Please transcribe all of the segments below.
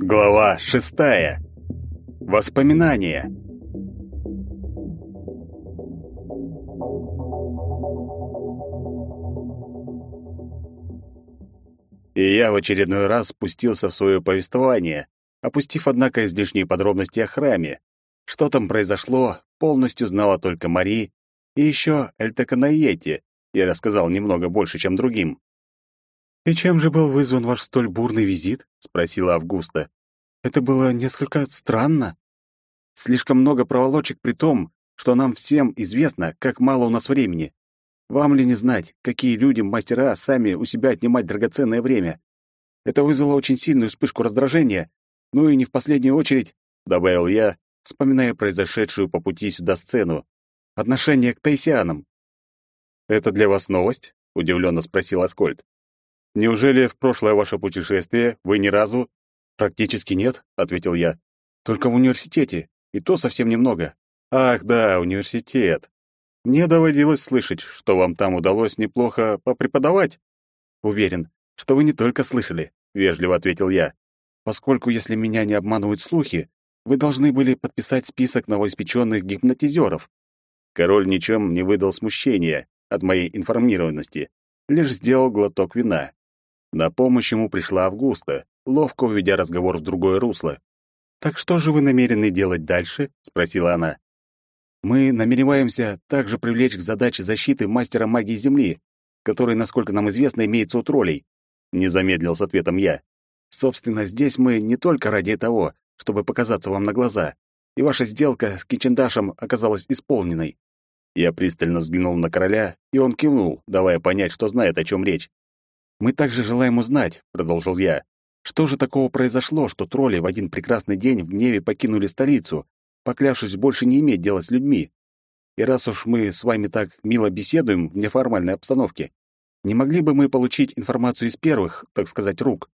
Глава шестая. Воспоминания. И я в очередной раз спустился в свое повествование, опустив, однако, излишние подробности о храме. Что там произошло, полностью знала только Мари и еще Эльтеканаете. Я рассказал немного больше, чем другим. «И чем же был вызван ваш столь бурный визит?» — спросила Августа. «Это было несколько странно. Слишком много проволочек при том, что нам всем известно, как мало у нас времени. Вам ли не знать, какие люди мастера сами у себя отнимать драгоценное время? Это вызвало очень сильную вспышку раздражения, ну и не в последнюю очередь, — добавил я, вспоминая произошедшую по пути сюда сцену, отношение к тайсианам. «Это для вас новость?» — удивленно спросил Аскольд. Неужели в прошлое ваше путешествие вы ни разу...» «Практически нет», — ответил я. «Только в университете, и то совсем немного». «Ах, да, университет. Мне доводилось слышать, что вам там удалось неплохо попреподавать». «Уверен, что вы не только слышали», — вежливо ответил я. «Поскольку, если меня не обманывают слухи, вы должны были подписать список новоиспеченных гипнотизеров». Король ничем не выдал смущения от моей информированности, лишь сделал глоток вина. На помощь ему пришла Августа, ловко уведя разговор в другое русло. «Так что же вы намерены делать дальше?» — спросила она. «Мы намереваемся также привлечь к задаче защиты мастера магии Земли, который, насколько нам известно, имеется у троллей», — не замедлил с ответом я. «Собственно, здесь мы не только ради того, чтобы показаться вам на глаза, и ваша сделка с Кичендашем оказалась исполненной». Я пристально взглянул на короля, и он кивнул, давая понять, что знает, о чем речь. Мы также желаем узнать, продолжил я, что же такого произошло, что тролли в один прекрасный день в гневе покинули столицу, поклявшись больше не иметь дела с людьми. И раз уж мы с вами так мило беседуем в неформальной обстановке, не могли бы мы получить информацию из первых, так сказать, рук?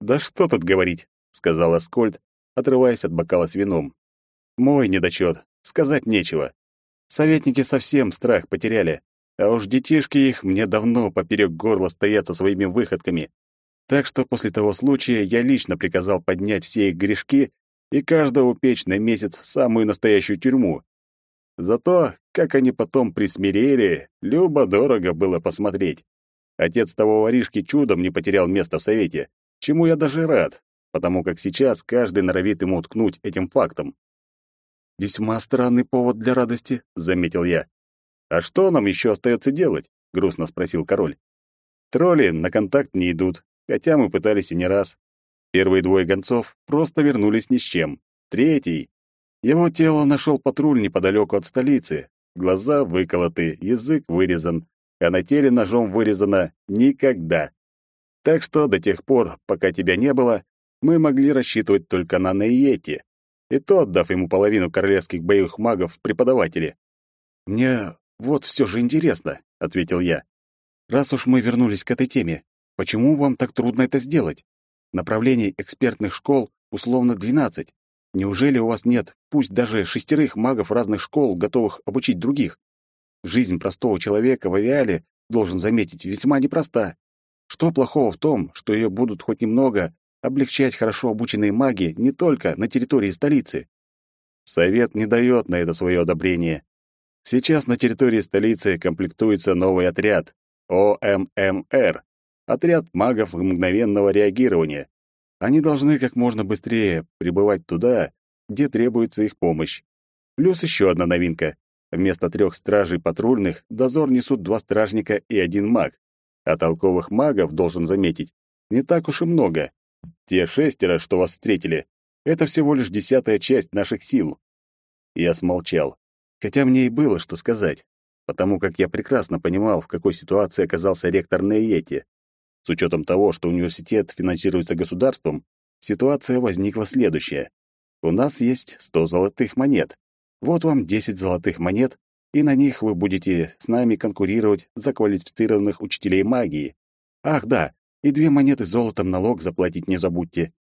Да что тут говорить, сказал Аскольд, отрываясь от бокала с вином. Мой недочет, сказать нечего. Советники совсем страх потеряли. А уж детишки их мне давно поперек горла стоят со своими выходками. Так что после того случая я лично приказал поднять все их грешки и каждого упечь на месяц в самую настоящую тюрьму. Зато, как они потом присмирели, любо-дорого было посмотреть. Отец того воришки чудом не потерял место в совете, чему я даже рад, потому как сейчас каждый норовит ему уткнуть этим фактом. «Весьма странный повод для радости», — заметил я. «А что нам еще остается делать?» — грустно спросил король. «Тролли на контакт не идут, хотя мы пытались и не раз. Первые двое гонцов просто вернулись ни с чем. Третий. Его тело нашел патруль неподалеку от столицы. Глаза выколоты, язык вырезан, а на теле ножом вырезано «никогда». Так что до тех пор, пока тебя не было, мы могли рассчитывать только на Нейети, и то отдав ему половину королевских боевых магов в преподаватели. Мне «Вот все же интересно», — ответил я. «Раз уж мы вернулись к этой теме, почему вам так трудно это сделать? Направлений экспертных школ условно 12. Неужели у вас нет, пусть даже шестерых магов разных школ, готовых обучить других? Жизнь простого человека в авиале, должен заметить, весьма непроста. Что плохого в том, что ее будут хоть немного облегчать хорошо обученные маги не только на территории столицы? Совет не дает на это свое одобрение. Сейчас на территории столицы комплектуется новый отряд ОММР отряд магов мгновенного реагирования. Они должны как можно быстрее прибывать туда, где требуется их помощь. Плюс еще одна новинка. Вместо трех стражей патрульных дозор несут два стражника и один маг. А толковых магов, должен заметить, не так уж и много. Те шестеро, что вас встретили, это всего лишь десятая часть наших сил. Я смолчал. Хотя мне и было что сказать, потому как я прекрасно понимал, в какой ситуации оказался ректор Нейети. С учетом того, что университет финансируется государством, ситуация возникла следующая. У нас есть 100 золотых монет. Вот вам 10 золотых монет, и на них вы будете с нами конкурировать за квалифицированных учителей магии. Ах, да, и две монеты золотом налог заплатить не забудьте.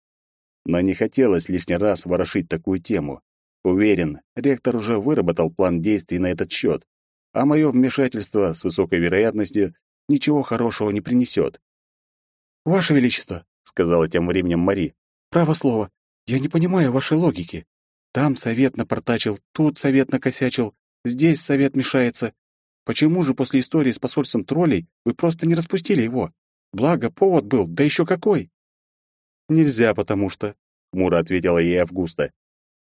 Но не хотелось лишний раз ворошить такую тему. Уверен, ректор уже выработал план действий на этот счет, а мое вмешательство с высокой вероятностью ничего хорошего не принесет. «Ваше Величество», — сказала тем временем Мари, — «право слово, я не понимаю вашей логики. Там совет напортачил, тут совет накосячил, здесь совет мешается. Почему же после истории с посольством троллей вы просто не распустили его? Благо, повод был, да еще какой!» «Нельзя, потому что...» — хмуро ответила ей Августа.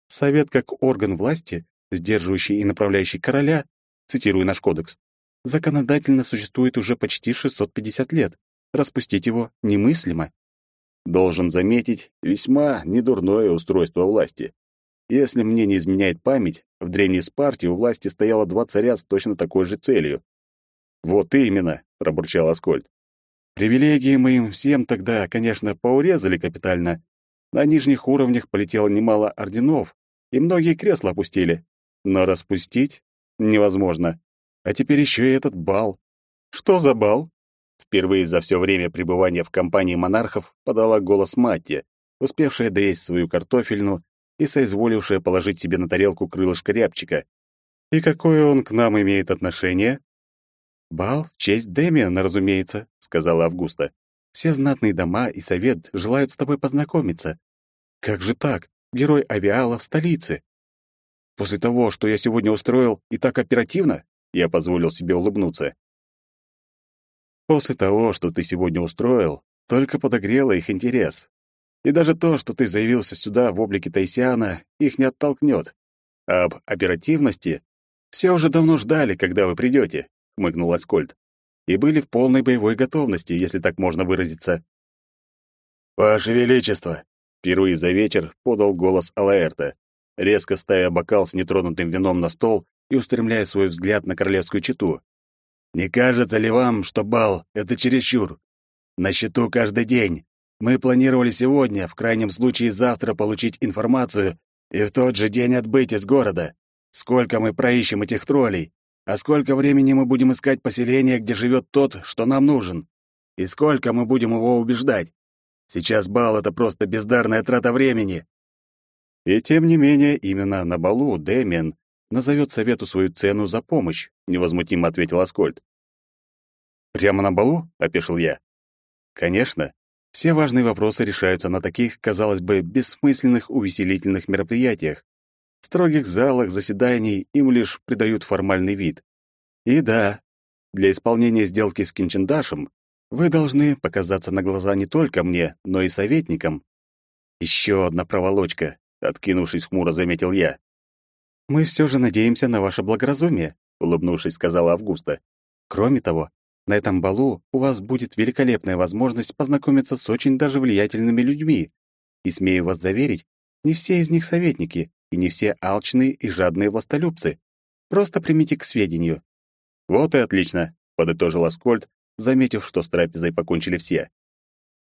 «Совет как орган власти, сдерживающий и направляющий короля, цитирую наш кодекс, законодательно существует уже почти 650 лет. Распустить его немыслимо». Должен заметить, весьма недурное устройство власти. Если мне не изменяет память, в древней Спарте у власти стояло два царя с точно такой же целью. «Вот именно», — пробурчал Аскольд. «Привилегии мы им всем тогда, конечно, поурезали капитально. На нижних уровнях полетело немало орденов, и многие кресла опустили. Но распустить невозможно. А теперь еще и этот бал. Что за бал?» Впервые за все время пребывания в компании монархов подала голос Матти, успевшая доесть свою картофельну и соизволившая положить себе на тарелку крылышко рябчика. «И какое он к нам имеет отношение?» «Бал в честь Демиана, разумеется», — сказала Августа. «Все знатные дома и совет желают с тобой познакомиться. Как же так? Герой авиала в столице. После того, что я сегодня устроил, и так оперативно?» Я позволил себе улыбнуться. «После того, что ты сегодня устроил, только подогрело их интерес. И даже то, что ты заявился сюда в облике Тайсиана, их не оттолкнет. Об оперативности все уже давно ждали, когда вы придете, хмыкнул Аскольд. И были в полной боевой готовности, если так можно выразиться. Ваше величество, впервые за вечер подал голос Алаэрта, резко ставя бокал с нетронутым вином на стол и устремляя свой взгляд на королевскую чету. Не кажется ли вам, что бал это чересчур? На счету каждый день, мы планировали сегодня, в крайнем случае завтра, получить информацию и в тот же день отбыть из города. Сколько мы проищем этих троллей? А сколько времени мы будем искать поселение, где живет тот, что нам нужен? И сколько мы будем его убеждать? Сейчас бал — это просто бездарная трата времени. И тем не менее, именно на балу Дэмиан назовет совету свою цену за помощь, невозмутимо ответил Аскольд. Прямо на балу? опешил я. Конечно, все важные вопросы решаются на таких, казалось бы, бессмысленных увеселительных мероприятиях. В строгих залах заседаний им лишь придают формальный вид. И да, для исполнения сделки с Кинчендашем вы должны показаться на глаза не только мне, но и советникам. Еще одна проволочка, откинувшись хмуро, заметил я. Мы все же надеемся на ваше благоразумие, улыбнувшись, сказала Августа. Кроме того, на этом балу у вас будет великолепная возможность познакомиться с очень даже влиятельными людьми. И смею вас заверить, не все из них советники, и не все алчные и жадные властолюбцы. Просто примите к сведению. Вот и отлично, подытожил Аскольд, заметив, что с трапезой покончили все.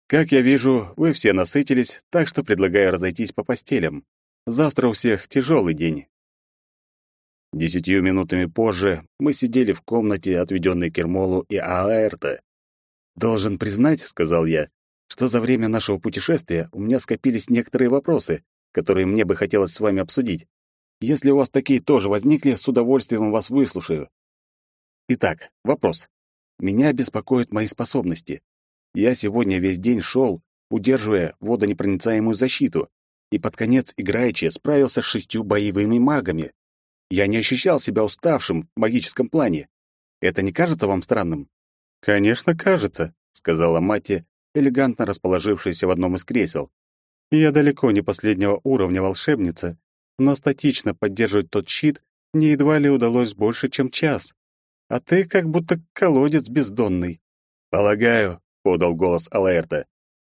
Как я вижу, вы все насытились, так что предлагаю разойтись по постелям. Завтра у всех тяжелый день. Десятью минутами позже мы сидели в комнате, отведенной Кермолу и Аэрта. «Должен признать», — сказал я, «что за время нашего путешествия у меня скопились некоторые вопросы, которые мне бы хотелось с вами обсудить. Если у вас такие тоже возникли, с удовольствием вас выслушаю». Итак, вопрос. Меня беспокоят мои способности. Я сегодня весь день шел, удерживая водонепроницаемую защиту, и под конец играючи справился с шестью боевыми магами. Я не ощущал себя уставшим в магическом плане. Это не кажется вам странным? Конечно, кажется, сказала Матти, элегантно расположившаяся в одном из кресел. Я далеко не последнего уровня волшебница, но статично поддерживать тот щит мне едва ли удалось больше, чем час. А ты как будто колодец бездонный. Полагаю, подал голос Алаэрта.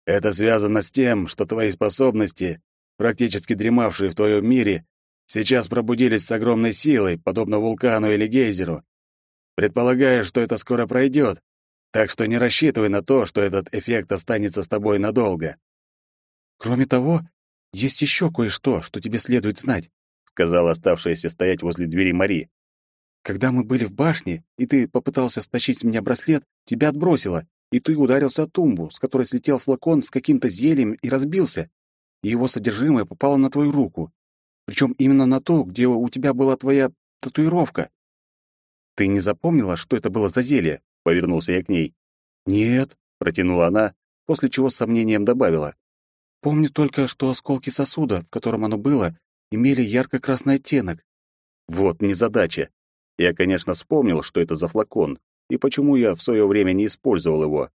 Это связано с тем, что твои способности, практически дремавшие в твоем мире, сейчас пробудились с огромной силой, подобно вулкану или гейзеру. Предполагаю, что это скоро пройдет, так что не рассчитывай на то, что этот эффект останется с тобой надолго. Кроме того, есть еще кое-что, что тебе следует знать, сказала оставшаяся стоять возле двери Мари. Когда мы были в башне, и ты попытался стащить с меня браслет, тебя отбросило, и ты ударился о тумбу, с которой слетел флакон с каким-то зельем и разбился. И его содержимое попало на твою руку. Причем именно на ту, где у тебя была твоя татуировка. Ты не запомнила, что это было за зелье? Повернулся я к ней. Нет, протянула она, после чего с сомнением добавила. Помню только, что осколки сосуда, в котором оно было, имели ярко-красный оттенок. Вот незадача. Я, конечно, вспомнил, что это за флакон, и почему я в свое время не использовал его.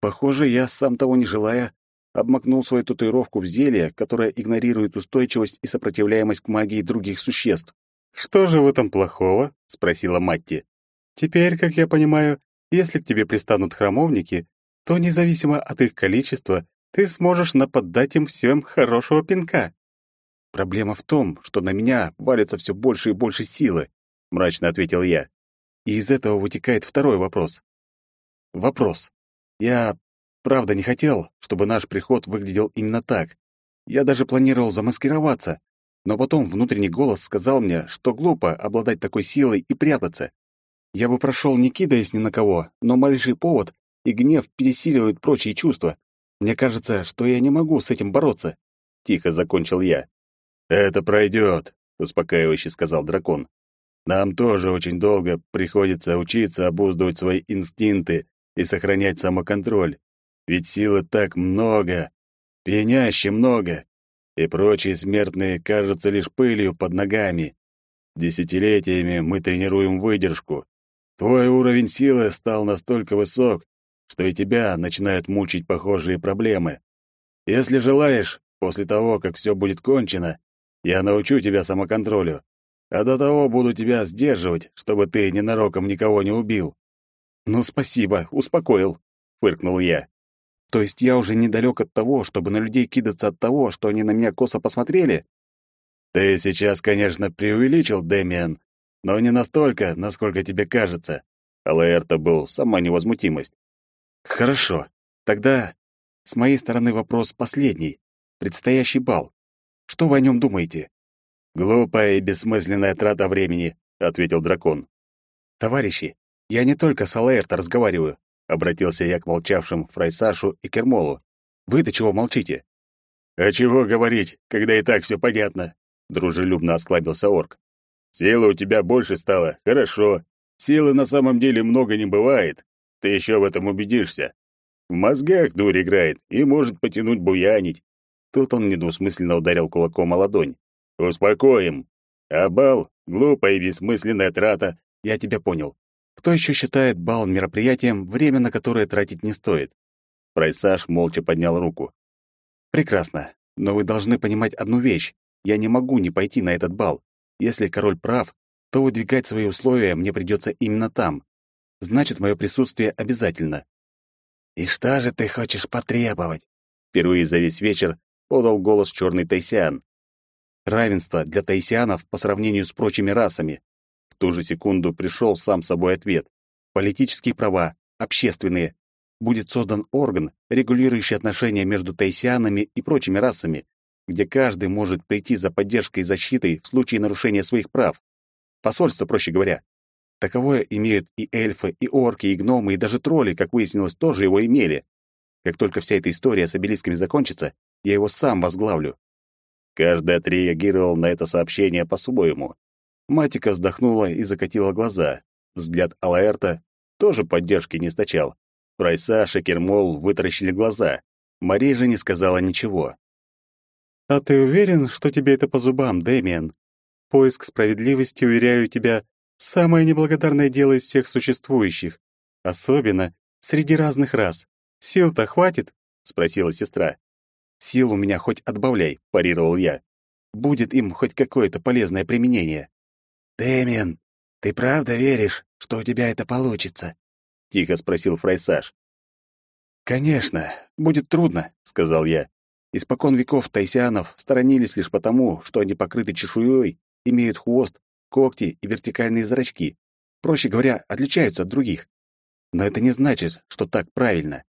Похоже, я, сам того не желая, обмакнул свою татуировку в зелье, которое игнорирует устойчивость и сопротивляемость к магии других существ. «Что же в этом плохого?» — спросила Матти. «Теперь, как я понимаю, если к тебе пристанут храмовники, то независимо от их количества, ты сможешь нападать им всем хорошего пинка». «Проблема в том, что на меня валится все больше и больше силы», — мрачно ответил я. «И из этого вытекает второй вопрос. Вопрос. Я правда не хотел, чтобы наш приход выглядел именно так. Я даже планировал замаскироваться, но потом внутренний голос сказал мне, что глупо обладать такой силой и прятаться. Я бы прошел, не кидаясь ни на кого, но малейший повод и гнев пересиливают прочие чувства. Мне кажется, что я не могу с этим бороться. Тихо закончил я. «Это пройдет», — успокаивающе сказал дракон. «Нам тоже очень долго приходится учиться обуздывать свои инстинкты и сохранять самоконтроль. Ведь силы так много, пьяняще много, и прочие смертные кажутся лишь пылью под ногами. Десятилетиями мы тренируем выдержку. Твой уровень силы стал настолько высок, что и тебя начинают мучить похожие проблемы. Если желаешь, после того, как все будет кончено, я научу тебя самоконтролю, а до того буду тебя сдерживать, чтобы ты ненароком никого не убил». «Ну, спасибо, успокоил», — фыркнул я. То есть я уже недалек от того, чтобы на людей кидаться от того, что они на меня косо посмотрели? Ты сейчас, конечно, преувеличил, Дэмиан, но не настолько, насколько тебе кажется. Алаэрта был сама невозмутимость. Хорошо. Тогда с моей стороны вопрос последний. Предстоящий бал. Что вы о нем думаете? Глупая и бессмысленная трата времени, ответил дракон. Товарищи, я не только с Алаэрта разговариваю. Обратился я к молчавшим Фрайсашу и Кермолу. «Вы-то чего молчите?» «А чего говорить, когда и так все понятно?» Дружелюбно осклабился орк. «Силы у тебя больше стало, хорошо. Силы на самом деле много не бывает. Ты еще в этом убедишься. В мозгах дурь играет и может потянуть буянить». Тут он недвусмысленно ударил кулаком о ладонь. «Успокоим. А бал — глупая и бессмысленная трата. Я тебя понял. Кто еще считает бал мероприятием, время на которое тратить не стоит? Прайсаж молча поднял руку. Прекрасно. Но вы должны понимать одну вещь. Я не могу не пойти на этот бал. Если король прав, то выдвигать свои условия мне придется именно там. Значит, мое присутствие обязательно. И что же ты хочешь потребовать? Впервые за весь вечер подал голос черный тайсиан. Равенство для тайсианов по сравнению с прочими расами. В ту же секунду пришел сам собой ответ. Политические права, общественные. Будет создан орган, регулирующий отношения между тайсианами и прочими расами, где каждый может прийти за поддержкой и защитой в случае нарушения своих прав. Посольство, проще говоря. Таковое имеют и эльфы, и орки, и гномы, и даже тролли, как выяснилось, тоже его имели. Как только вся эта история с обелисками закончится, я его сам возглавлю. Каждый отреагировал на это сообщение по-своему. Матика вздохнула и закатила глаза. Взгляд Алаэрта тоже поддержки не стачал. Прайсаш и Кермол вытаращили глаза. Мария же не сказала ничего. «А ты уверен, что тебе это по зубам, Дэмиан? Поиск справедливости, уверяю тебя, самое неблагодарное дело из всех существующих. Особенно среди разных рас. Сил-то хватит?» — спросила сестра. «Сил у меня хоть отбавляй», — парировал я. «Будет им хоть какое-то полезное применение». «Дэмиан, ты правда веришь, что у тебя это получится?» — тихо спросил Фрайсаж. «Конечно, будет трудно», — сказал я. Испокон веков тайсианов сторонились лишь потому, что они покрыты чешуей, имеют хвост, когти и вертикальные зрачки. Проще говоря, отличаются от других. Но это не значит, что так правильно.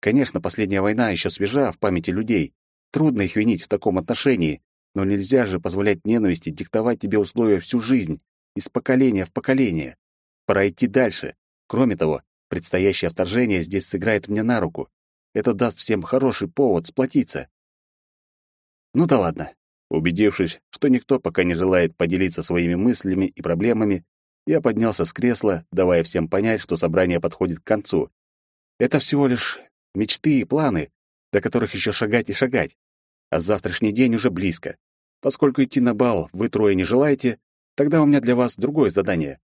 Конечно, последняя война еще свежа в памяти людей. Трудно их винить в таком отношении, но нельзя же позволять ненависти диктовать тебе условия всю жизнь из поколения в поколение. Пора идти дальше. Кроме того, предстоящее вторжение здесь сыграет мне на руку. Это даст всем хороший повод сплотиться. Ну да ладно. Убедившись, что никто пока не желает поделиться своими мыслями и проблемами, я поднялся с кресла, давая всем понять, что собрание подходит к концу. Это всего лишь мечты и планы, до которых еще шагать и шагать. А завтрашний день уже близко. Поскольку идти на бал вы трое не желаете, тогда у меня для вас другое задание.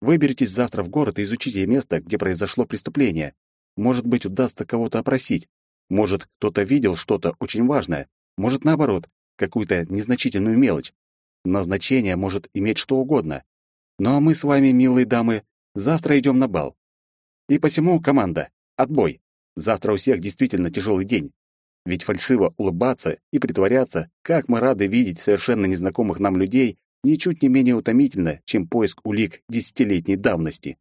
Выберитесь завтра в город и изучите место, где произошло преступление. Может быть, удастся кого-то опросить. Может, кто-то видел что-то очень важное. Может, наоборот, какую-то незначительную мелочь. Назначение может иметь что угодно. Ну а мы с вами, милые дамы, завтра идем на бал. И посему, команда, отбой. Завтра у всех действительно тяжелый день. Ведь фальшиво улыбаться и притворяться, как мы рады видеть совершенно незнакомых нам людей, ничуть не менее утомительно, чем поиск улик десятилетней давности.